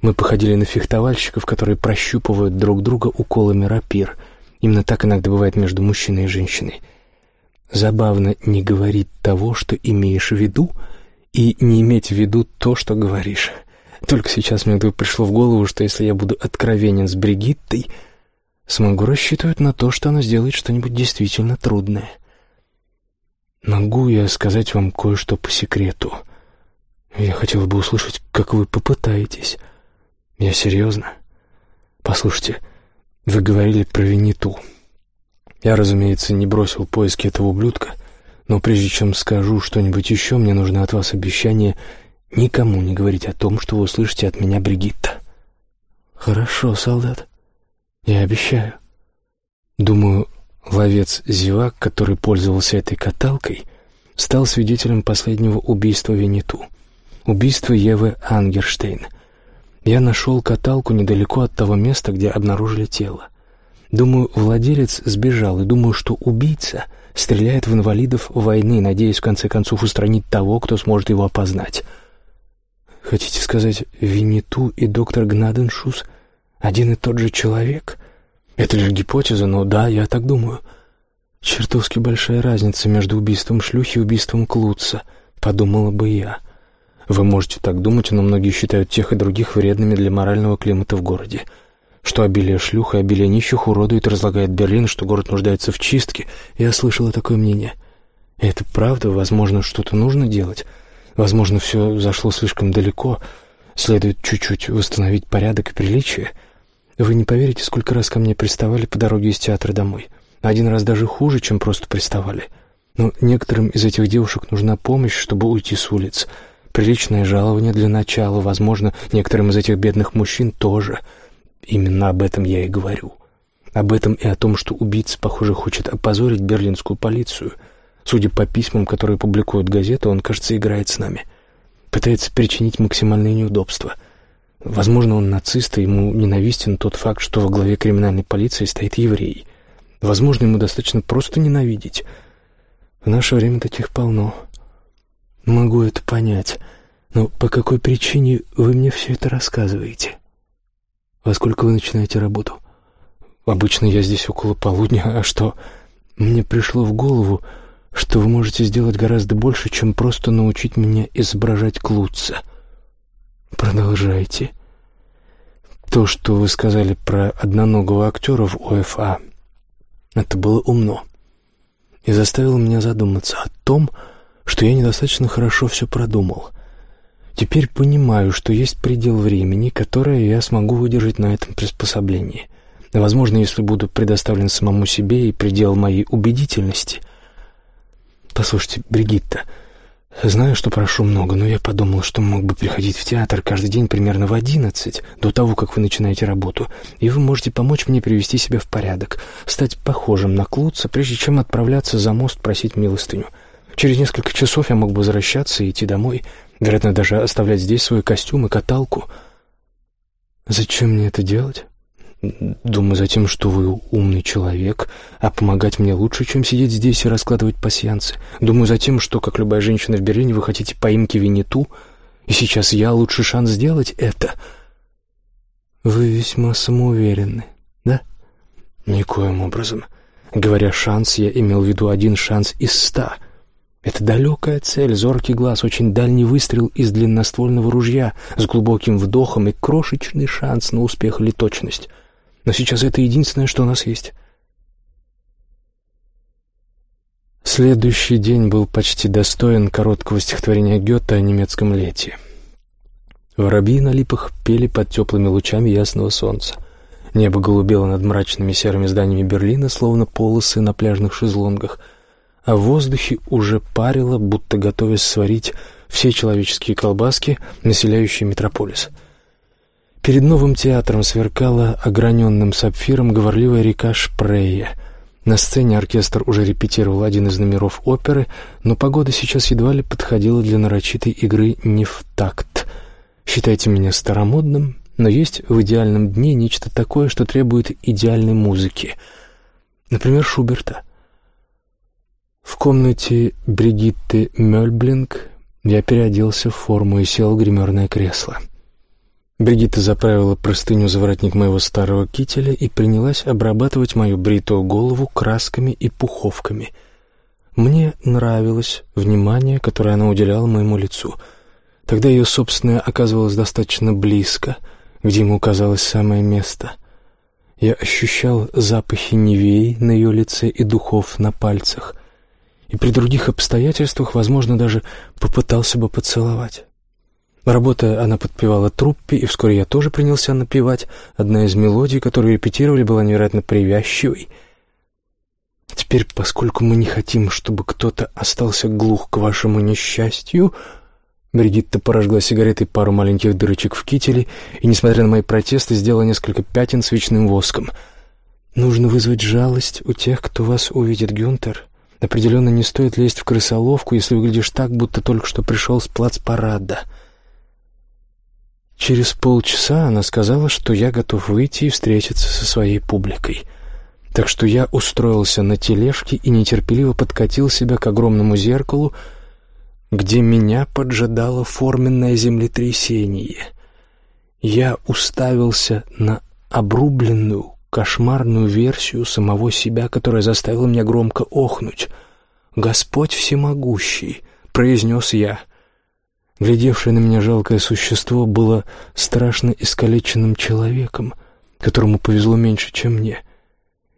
Мы походили на фехтовальщиков, которые прощупывают друг друга уколами рапир. Именно так иногда бывает между мужчиной и женщиной. Забавно не говорить того, что имеешь в виду — и не иметь в виду то, что говоришь. Только сейчас мне вдруг пришло в голову, что если я буду откровенен с Бригиттой, смогу рассчитывать на то, что она сделает что-нибудь действительно трудное. Могу я сказать вам кое-что по секрету? Я хотела бы услышать, как вы попытаетесь. Я серьезно. Послушайте, вы говорили про Винету. Я, разумеется, не бросил поиски этого ублюдка, но прежде чем скажу что-нибудь еще, мне нужно от вас обещание никому не говорить о том, что вы услышите от меня Бригитта. Хорошо, солдат. Я обещаю. Думаю, ловец зевак, который пользовался этой каталкой, стал свидетелем последнего убийства Винету. Убийства Евы Ангерштейн. Я нашел каталку недалеко от того места, где обнаружили тело. Думаю, владелец сбежал, и думаю, что убийца стреляет в инвалидов войны, надеясь в конце концов устранить того, кто сможет его опознать. Хотите сказать, Винниту и доктор Гнаденшус один и тот же человек? Это лишь гипотеза, но да, я так думаю. Чертовски большая разница между убийством шлюхи и убийством Клуца, подумала бы я. Вы можете так думать, но многие считают тех и других вредными для морального климата в городе что обилие шлюх и обилие нищих уродует и разлагает Берлин, что город нуждается в чистке. Я слышала такое мнение. И это правда, возможно, что-то нужно делать. Возможно, все зашло слишком далеко. Следует чуть-чуть восстановить порядок и приличие. Вы не поверите, сколько раз ко мне приставали по дороге из театра домой. Один раз даже хуже, чем просто приставали. Но некоторым из этих девушек нужна помощь, чтобы уйти с улиц. Приличное жалование для начала, возможно, некоторым из этих бедных мужчин тоже — Именно об этом я и говорю. Об этом и о том, что убийца, похоже, хочет опозорить берлинскую полицию. Судя по письмам, которые публикуют газеты, он, кажется, играет с нами. Пытается причинить максимальные неудобства. Возможно, он нацист, и ему ненавистен тот факт, что во главе криминальной полиции стоит еврей. Возможно, ему достаточно просто ненавидеть. В наше время таких полно. Могу это понять. Но по какой причине вы мне все это рассказываете?» «Во сколько вы начинаете работу?» «Обычно я здесь около полудня, а что?» «Мне пришло в голову, что вы можете сделать гораздо больше, чем просто научить меня изображать Клутца». «Продолжайте». «То, что вы сказали про одноногого актера в ОФА, это было умно и заставило меня задуматься о том, что я недостаточно хорошо все продумал». Теперь понимаю, что есть предел времени, которое я смогу выдержать на этом приспособлении. Возможно, если буду предоставлен самому себе и предел моей убедительности. Послушайте, Бригитта, знаю, что прошу много, но я подумал, что мог бы приходить в театр каждый день примерно в одиннадцать, до того, как вы начинаете работу, и вы можете помочь мне привести себя в порядок, стать похожим на Клуца, прежде чем отправляться за мост просить милостыню. Через несколько часов я мог бы возвращаться и идти домой — Вероятно, даже оставлять здесь свой костюм и каталку. Зачем мне это делать? Думаю, за тем, что вы умный человек, а помогать мне лучше, чем сидеть здесь и раскладывать пасьянцы. Думаю, за тем, что, как любая женщина в Берлине, вы хотите поимки Винниту, и сейчас я лучший шанс сделать это. Вы весьма самоуверенны, да? Никоим образом. Говоря «шанс», я имел в виду один шанс из ста — это далекая цель, зоркий глаз, очень дальний выстрел из длинноствольного ружья с глубоким вдохом и крошечный шанс на успех или точность. Но сейчас это единственное, что у нас есть. Следующий день был почти достоин короткого стихотворения Гёте о немецком лете. Воробьи на липах пели под теплыми лучами ясного солнца. Небо голубело над мрачными серыми зданиями Берлина, словно полосы на пляжных шезлонгах — а в воздухе уже парило, будто готовясь сварить все человеческие колбаски, населяющие метрополис. Перед новым театром сверкала ограненным сапфиром говорливая река Шпрее. На сцене оркестр уже репетировал один из номеров оперы, но погода сейчас едва ли подходила для нарочитой игры не в такт. Считайте меня старомодным, но есть в идеальном дне нечто такое, что требует идеальной музыки. Например, Шуберта — в комнате Бригитты Мёльблинг я переоделся в форму и сел в гримерное кресло. Бригитта заправила простыню за воротник моего старого кителя и принялась обрабатывать мою бритую голову красками и пуховками. Мне нравилось внимание, которое она уделяла моему лицу. Тогда ее собственное оказывалось достаточно близко, где ему казалось самое место. Я ощущал запахи невей на ее лице и духов на пальцах — и при других обстоятельствах, возможно, даже попытался бы поцеловать. Работая, она подпевала труппе, и вскоре я тоже принялся напевать. Одна из мелодий, которую репетировали, была невероятно привязчивой. Теперь, поскольку мы не хотим, чтобы кто-то остался глух к вашему несчастью, Бригитта порожгла сигаретой пару маленьких дырочек в кителе и, несмотря на мои протесты, сделала несколько пятен свечным воском. «Нужно вызвать жалость у тех, кто вас увидит, Гюнтер. Определенно не стоит лезть в крысоловку, если выглядишь так, будто только что пришел с плацпарада». Через полчаса она сказала, что я готов выйти и встретиться со своей публикой. Так что я устроился на тележке и нетерпеливо подкатил себя к огромному зеркалу, где меня поджидало форменное землетрясение. Я уставился на обрубленную, кошмарную версию самого себя, которая заставила меня громко охнуть. «Господь всемогущий!» — произнес я. Глядевшее на меня жалкое существо было страшно искалеченным человеком, которому повезло меньше, чем мне.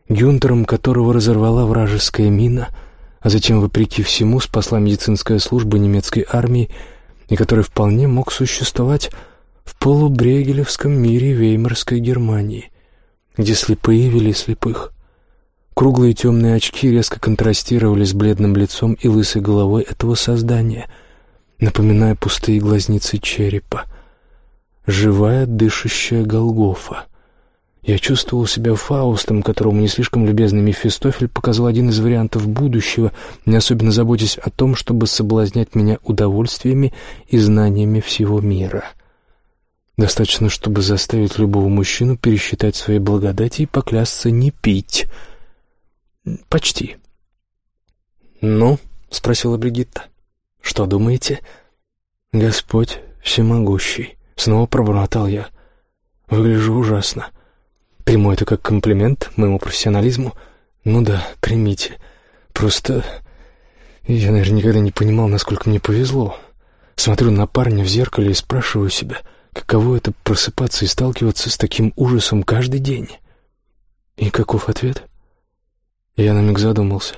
Гюнтером, которого разорвала вражеская мина — а затем, вопреки всему, спасла медицинская служба немецкой армии и который вполне мог существовать в полубрегелевском мире Веймарской Германии, где слепые вели слепых. Круглые темные очки резко контрастировали с бледным лицом и лысой головой этого создания, напоминая пустые глазницы черепа. Живая дышащая Голгофа — я чувствовал себя Фаустом, которому не слишком любезный Мефистофель показал один из вариантов будущего, не особенно заботясь о том, чтобы соблазнять меня удовольствиями и знаниями всего мира. Достаточно, чтобы заставить любого мужчину пересчитать свои благодати и поклясться не пить. Почти. «Ну?» — спросила Бригитта. «Что думаете?» «Господь всемогущий», — снова пробормотал я. «Выгляжу ужасно. Приму это как комплимент моему профессионализму. Ну да, примите. Просто я, наверное, никогда не понимал, насколько мне повезло. Смотрю на парня в зеркале и спрашиваю себя, каково это просыпаться и сталкиваться с таким ужасом каждый день. И каков ответ? Я на миг задумался.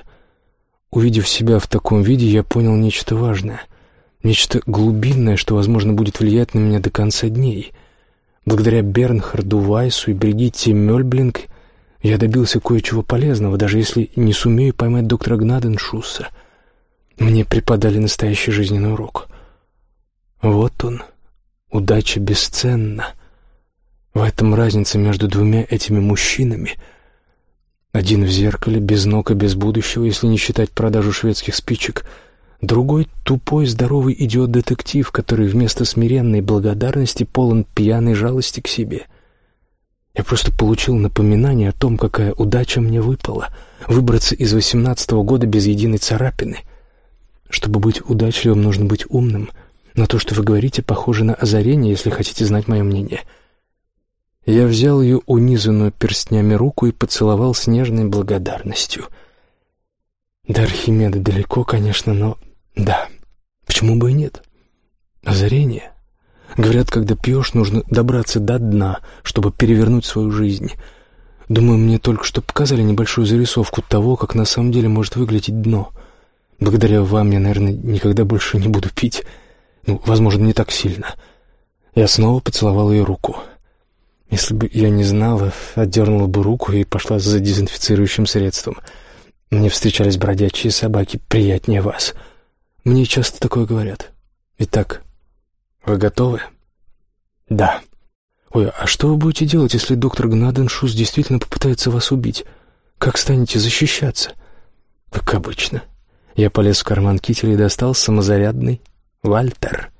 Увидев себя в таком виде, я понял нечто важное, нечто глубинное, что, возможно, будет влиять на меня до конца дней — Благодаря Бернхарду Вайсу и Бригитте Мёльблинг я добился кое-чего полезного, даже если не сумею поймать доктора Гнаденшусса. Мне преподали настоящий жизненный урок. Вот он, удача бесценна. В этом разница между двумя этими мужчинами. Один в зеркале, без ног и без будущего, если не считать продажу шведских спичек — Другой — тупой, здоровый идиот-детектив, который вместо смиренной благодарности полон пьяной жалости к себе. Я просто получил напоминание о том, какая удача мне выпала — выбраться из восемнадцатого года без единой царапины. Чтобы быть удачливым, нужно быть умным, но то, что вы говорите, похоже на озарение, если хотите знать мое мнение. Я взял ее унизанную перстнями руку и поцеловал с нежной благодарностью — до Архимеда далеко, конечно, но да, почему бы и нет? Озарение. Говорят, когда пьешь, нужно добраться до дна, чтобы перевернуть свою жизнь. Думаю, мне только что показали небольшую зарисовку того, как на самом деле может выглядеть дно. Благодаря вам я, наверное, никогда больше не буду пить. Ну, возможно, не так сильно. Я снова поцеловал ее руку. Если бы я не знала, отдернула бы руку и пошла за дезинфицирующим средством. Мне встречались бродячие собаки приятнее вас — мне часто такое говорят. Итак, вы готовы? Да. Ой, а что вы будете делать, если доктор Гнаденшус действительно попытается вас убить? Как станете защищаться? Как обычно. Я полез в карман кителя и достал самозарядный Вальтер.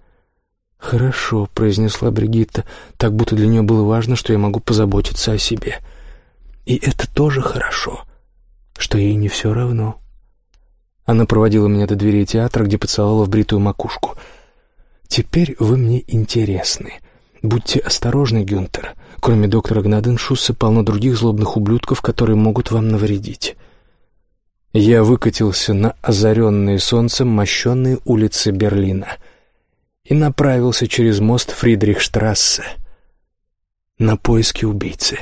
«Хорошо», — произнесла Бригитта, так будто для нее было важно, что я могу позаботиться о себе. «И это тоже хорошо, что ей не все равно». Она проводила меня до дверей театра, где поцеловала в бритую макушку. «Теперь вы мне интересны. Будьте осторожны, Гюнтер. Кроме доктора Гнаденшусса полно других злобных ублюдков, которые могут вам навредить». Я выкатился на озаренные солнцем мощенные улицы Берлина и направился через мост Фридрихштрассе на поиски убийцы.